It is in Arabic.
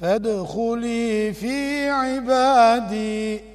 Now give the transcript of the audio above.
فادخلي في عبادي.